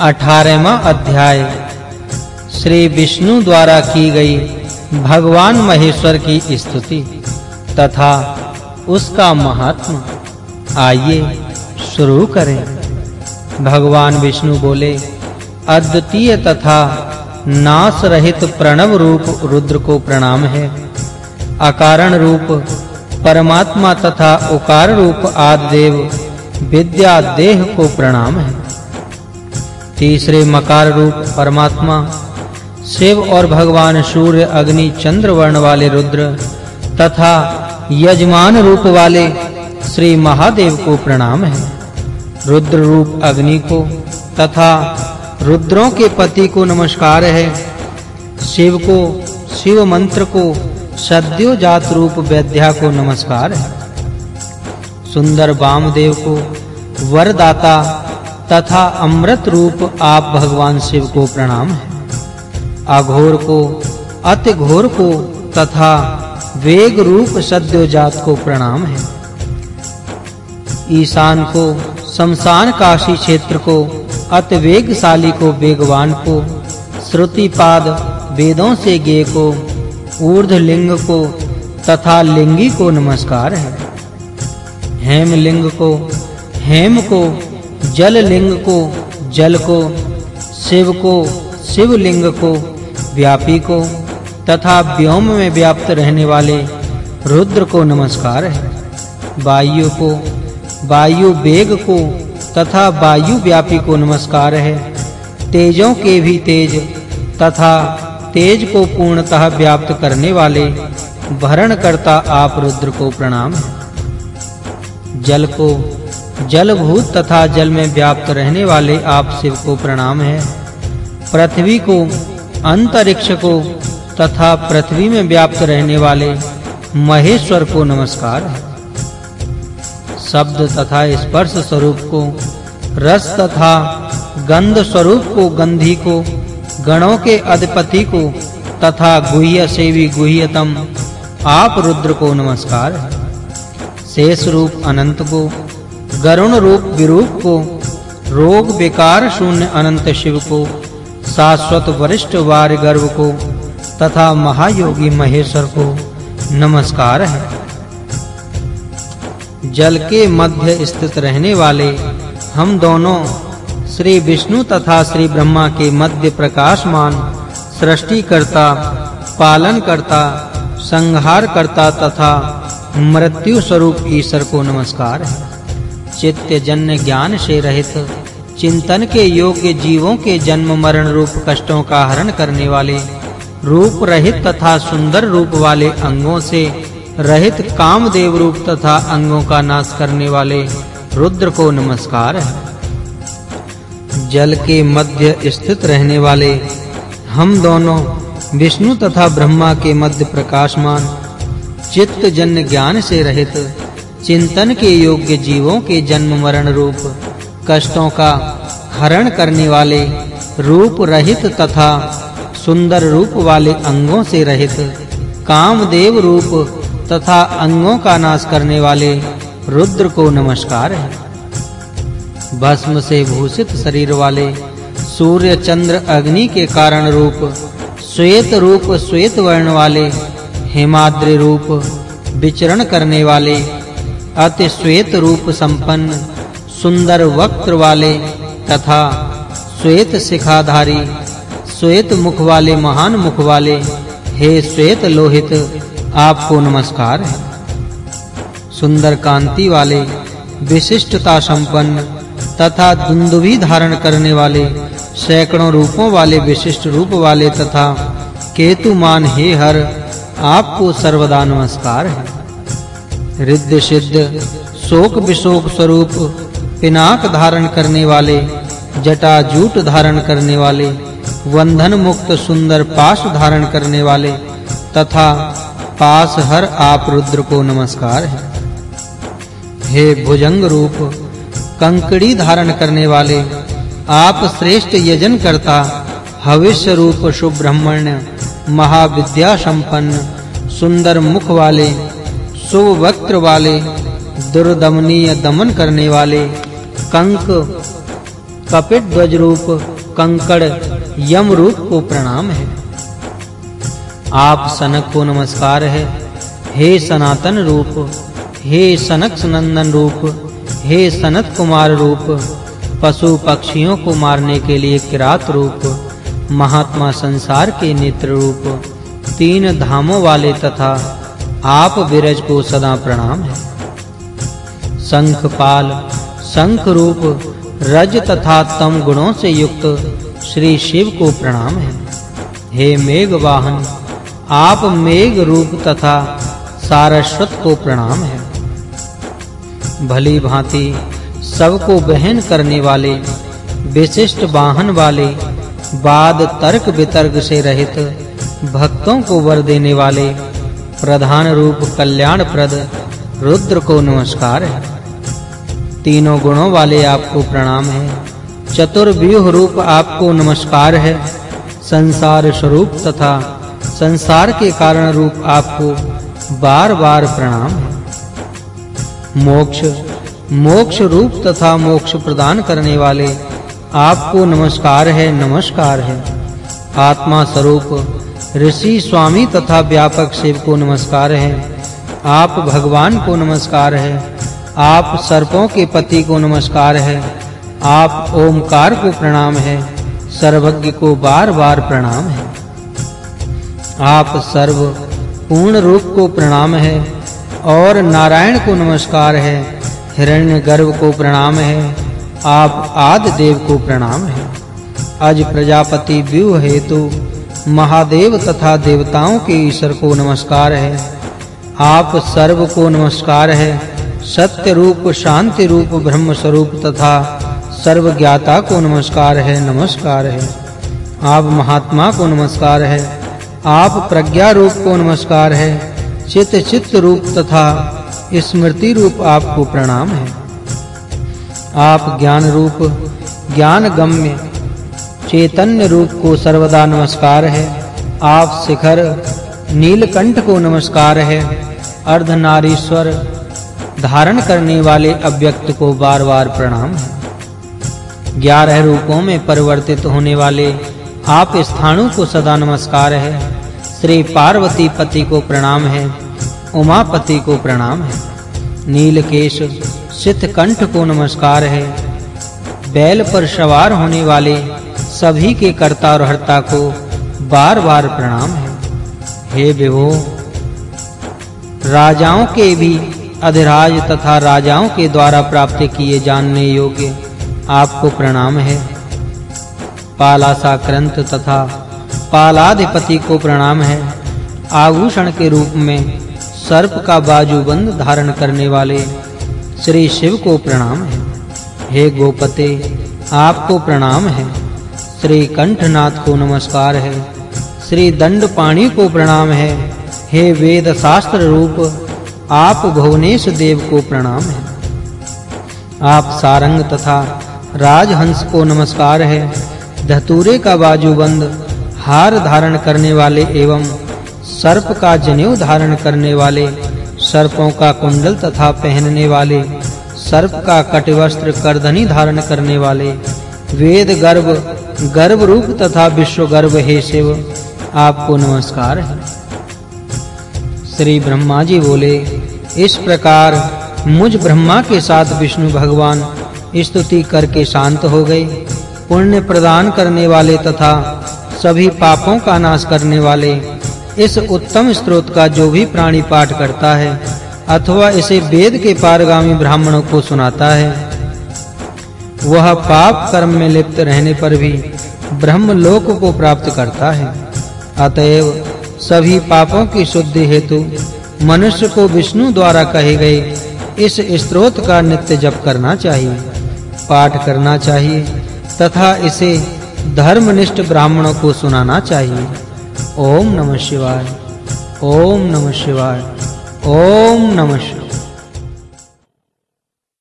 अठारहवा अध्याय। श्री विष्णु द्वारा की गई भगवान महेश्वर की स्तुति तथा उसका महात्मा। आइए शुरू करें। भगवान विष्णु बोले, अद्वितीय तथा नाश रहित प्रणव रूप रुद्र को प्रणाम है। अकारण रूप, परमात्मा तथा उकार रूप आदि देव विद्या देह को प्रणाम है। तीसरे मकार रूप परमात्मा, शिव और भगवान सूर्य, अग्नि, चंद्र, वर्ण वाले रुद्र, तथा यजमान रूप वाले श्री महादेव को प्रणाम है। रुद्र रूप अग्नि को तथा रुद्रों के पति को नमस्कार है। शिव को, शिव मंत्र को, सद्यो जात रूप वैद्या को नमस्कार है। सुंदर वामदेव को वरदाता तथा अमृत रूप आप भगवान शिव को प्रणाम है। अघोर को, अति घोर को तथा वेग रूप सद्योजात को प्रणाम है। ईशान को, शमशान काशी क्षेत्र को, अति वेगशाली को, वेगवान को, श्रुतिपाद वेदों से गे को ऊर्ध लिंग को तथा लिंगी को नमस्कार है। हेम लिंग को, हेम को जल लिंग को, जल को, शिव को शिव लिंग को, व्यापी को, तथा व्योम में व्याप्त रहने वाले रुद्र को नमस्कार है। वायु को, वायु वेग को, तथा वायु व्यापी को नमस्कार है। तेजों के भी तेज तथा तेज को पूर्णतः व्याप्त करने वाले भरण करता आप रुद्र को प्रणाम जल को जलभूत तथा जल में व्याप्त रहने वाले आप शिव को प्रणाम है। पृथ्वी को, अंतरिक्ष को तथा पृथ्वी में व्याप्त रहने वाले महेश्वर को नमस्कार है। शब्द तथा स्पर्श स्वरूप को, रस तथा गंध स्वरूप को, गंधी को, गणों के अधिपति को तथा गुह्य सेवी गुह्यतम आप रुद्र को नमस्कार शेष रूप अनंत को गरुण रूप विरूप को, रोग विकार शून्य अनंत शिव को, शाश्वत वरिष्ठ वार गर्व को, तथा महायोगी महेश्वर को नमस्कार है। जल के मध्य स्थित रहने वाले हम दोनों, श्री विष्णु तथा श्री ब्रह्मा के मध्य प्रकाशमान सृष्टि करता पालन करता संहार करता तथा मृत्यु स्वरूप ईश्वर को नमस्कार है। चित्त जन्य ज्ञान से रहित, चिंतन के योग्य जीवों के जन्म मरण रूप कष्टों का हरण करने वाले, रूप रहित तथा सुंदर रूप वाले अंगों से रहित कामदेव रूप तथा अंगों का नाश करने वाले रुद्र को नमस्कार है। जल के मध्य स्थित रहने वाले, हम दोनों विष्णु तथा ब्रह्मा के मध्य प्रकाशमान, चित्त जन्य ज्ञान से रहित चिंतन के योग्य जीवों के जन्म मरण रूप, कष्टों का हरण करने वाले रूप रहित तथा सुंदर रूप वाले अंगों से रहित, कामदेव रूप तथा अंगों का नाश करने वाले रुद्र को नमस्कार है। भस्म से भूषित शरीर वाले सूर्य चंद्र अग्नि के कारण रूप, श्वेत रूप, श्वेत वर्ण वाले हिमाद्रि रूप विचरण करने वाले अति श्वेत रूप संपन्न, सुंदर वक्त्र वाले तथा श्वेत शिखाधारी, श्वेत मुख वाले, महान मुख वाले, हे श्वेत लोहित, आपको नमस्कार है। सुंदर कांति वाले, विशिष्टता संपन्न तथा दुंदुभी धारण करने वाले, सैकड़ों रूपों वाले, विशिष्ट रूप वाले तथा केतुमान हे हर, आपको सर्वदा नमस्कार है। रिद्ध सिद्ध, शोक विशोक स्वरूप, पिनाक धारण करने वाले, जटा जूट धारण करने वाले, वंधन मुक्त सुंदर पाश धारण करने वाले, तथा पास हर आप रुद्र को नमस्कार है। हे भुजंग रूप, कंकड़ी धारण करने वाले, आप श्रेष्ठ यजन करता, हविष्य रूप सुब्रह्मण्य, महाविद्या संपन्न, सुंदर मुख वाले शुभ वक्त्र वाले, दुर्दमनीय दमन करने वाले, कंक कपित ध्वज रूप, कंकड़, यम रूप को प्रणाम है। आप सनक को नमस्कार है। हे सनातन रूप, हे सनक नंदन रूप, हे सनत कुमार रूप, पशु पक्षियों को मारने के लिए किरात रूप, महात्मा संसार के नेत्र रूप, तीन धामों वाले तथा आप विरज को सदा प्रणाम है। शंखपाल शंख रूप, रज तथा तम गुणों से युक्त श्री शिव को प्रणाम है। हे मेघ वाहन, आप मेघ रूप तथा सारस्वत को प्रणाम है। भली भांति सबको बहन करने वाले, विशिष्ट वाहन वाले बाद तर्क वितर्क से रहित भक्तों को वर देने वाले प्रधान रूप कल्याण प्रद रुद्र को नमस्कार है। तीनों गुणों वाले आपको प्रणाम है। चतुर्व्यूह रूप आपको नमस्कार है। संसार स्वरूप तथा संसार के कारण रूप आपको बार-बार प्रणाम है। मोक्ष मोक्ष रूप तथा मोक्ष प्रदान करने वाले आपको नमस्कार है नमस्कार है। आत्मा स्वरूप ऋषि स्वामी तथा व्यापक शिव को नमस्कार है। आप भगवान को नमस्कार है। आप सर्पों के पति को नमस्कार है। आप ओमकार को प्रणाम है। सर्वज्ञ को बार-बार प्रणाम है। आप सर्व पूर्ण रूप को प्रणाम है और नारायण को नमस्कार है। हिरण्य गर्भ को प्रणाम है। आप आदि देव को प्रणाम है। अज प्रजापति व्यूह हेतु महादेव तथा देवताओं के ईश्वर को नमस्कार है। आप सर्व को नमस्कार है। सत्य रूप, शांति रूप ब्रह्म स्वरूप तथा सर्व ज्ञाता को नमस्कार है नमस्कार है। आप महात्मा को नमस्कार है। आप प्रज्ञा रूप को नमस्कार है। चित चित्त रूप तथा स्मृति रूप आपको प्रणाम है। आप ज्ञान रूप, ज्ञान गम्य चैतन्य रूप को सर्वदा नमस्कार है। आप शिखर नीलकंठ को नमस्कार है। अर्धनारीश्वर धारण करने वाले अव्यक्त को बार-बार प्रणाम है। ग्यारह रूपों में परिवर्तित होने वाले आप स्थानों को सदा नमस्कार है। श्री पार्वती पति को प्रणाम है। उमापति को प्रणाम है। नीलकेश कंठ को नमस्कार है। बैल पर सवार होने वाले सभी के कर्ता और हर्ता को बार-बार प्रणाम है। हे विभो, राजाओं के भी अधिराज तथा राजाओं के द्वारा प्राप्त किए जानने योग्य आपको प्रणाम है। पालासाक्रंत तथा पालाधिपति को प्रणाम है। आभूषण के रूप में सर्प का बाजूबंद धारण करने वाले श्री शिव को प्रणाम है। हे गोपते, आपको प्रणाम है। श्री कंठनाथ को नमस्कार है। श्री दंड दंडपाणी को प्रणाम है। हे वेद शास्त्र रूप, आप भुवनेश देव को प्रणाम है। आप सारंग तथा राजहंस को नमस्कार है। धतूरे का बाजूबंद हार धारण करने वाले एवं सर्प का जनेऊ धारण करने वाले, सर्पों का कुंडल तथा पहनने वाले, सर्प का कटिवस्त्र करधनी धारण करने वाले वेद गर्भ गर्भ रूप तथा विश्व गर्भ हे शिव, आपको नमस्कार। है श्री ब्रह्मा जी बोले, इस प्रकार मुझ ब्रह्मा के साथ विष्णु भगवान स्तुति करके शांत हो गए। पुण्य प्रदान करने वाले तथा सभी पापों का नाश करने वाले इस उत्तम स्त्रोत का जो भी प्राणी पाठ करता है अथवा इसे वेद के पारगामी ब्राह्मणों को सुनाता है वह पाप कर्म में लिप्त रहने पर भी ब्रह्म लोक को प्राप्त करता है। अतएव सभी पापों की शुद्धि हेतु मनुष्य को विष्णु द्वारा कहे गए इस स्तोत्र का नित्य जप करना चाहिए, पाठ करना चाहिए तथा इसे धर्मनिष्ठ ब्राह्मणों को सुनाना चाहिए। ओम नमः शिवाय, ओम नमः शिवाय, ओम नमः